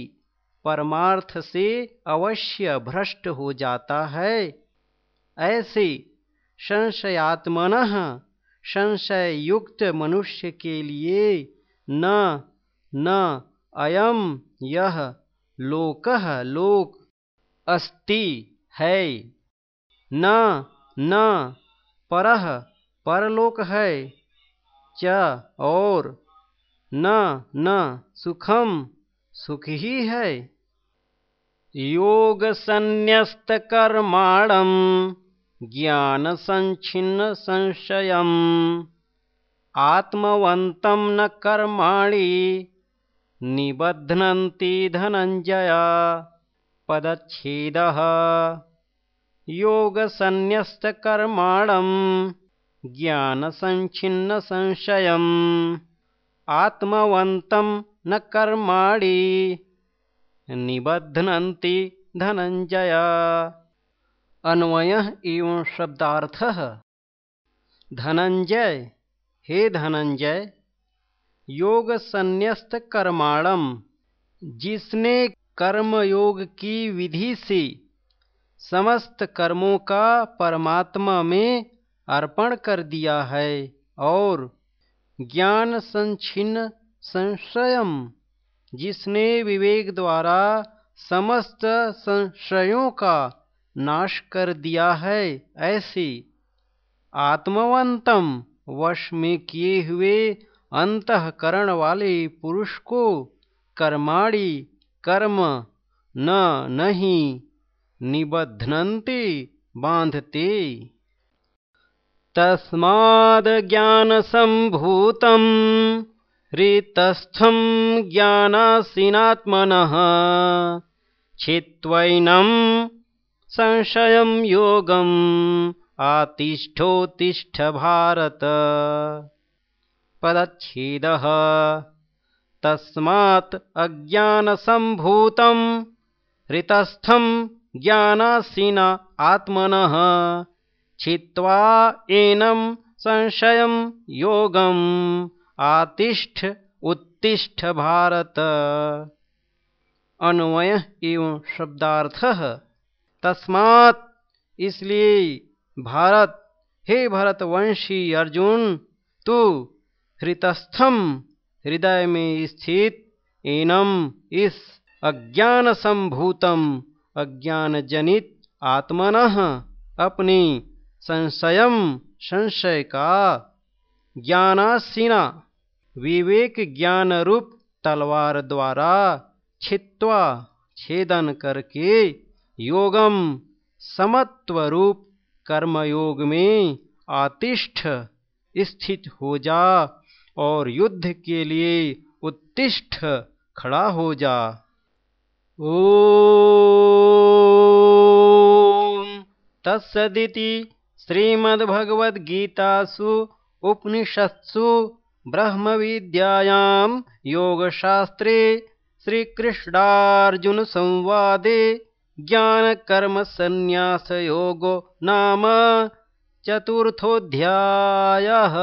[SPEAKER 1] परमार्थ से अवश्य भ्रष्ट हो जाता है ऐसे संशयात्मन संशयुक्त मनुष्य के लिए न न अयम यह लोक लोक अस्ति है न न परह परलोक है च और न न सुखम सुख ही है योग संन्यस्त कर्माणम ज्ञान संचिन्न संशय आत्मवंतम न कर्माणि पदछेद योग पदच्छेदः योगसन्न्यस्तकर्माणम् ज्ञान संशय आत्मवत न कर्माणी निबध्नन्ति धनंजया अन्वय एवं शब्दार्थ धनंजय हे धनंजय योग संन्यस्त कर्माणम जिसने कर्मयोग की विधि से समस्त कर्मों का परमात्मा में अर्पण कर दिया है और ज्ञान संचिन्न संशयम जिसने विवेक द्वारा समस्त संशयों का नाश कर दिया है ऐसी आत्मवंतम वश में किए हुए अंतकरण वाले पुरुष को कर्माणी कर्म न नहीं निबध्नन्ति बांधते तस्माद्ज्ञानसम्भूतं ऋतस्थं ज्ञानासीनात्मनः चित्वैनं संशयं योगम् भारत पदच्छेदः तस्मात् अज्ञानसम्भूतं ऋतस्थं ज्ञानासीनात्मनः छिवा एनम संशय योगम् आतिष्ठ उत्तिष्ठ भारत अन्वय एवं शब्दार्थ तस्मात् इसलिए भारत हे भरतवंशी अर्जुन तू हृतस्थम हृदय में स्थित एनम इस अज्ञान संभूतम अज्ञान जनित आत्मन अपनी संशयम संशय का ज्ञानासीना विवेक ज्ञान रूप तलवार द्वारा छित्वा छेदन करके योगम समत्व रूप कर्मयोग में आतिष्ठ स्थित हो जा और युद्ध के लिए उत्तिष्ठ खड़ा हो जा ओ तत्सदिति श्रीमद्भगवद्गीतासु उपनिषत्सु ब्रह्मविद्यायां योगशास्त्रे श्रीकृष्णार्जुनसंवादे ज्ञानकर्मसंन्यासयोगो नाम चतुर्थोऽध्यायः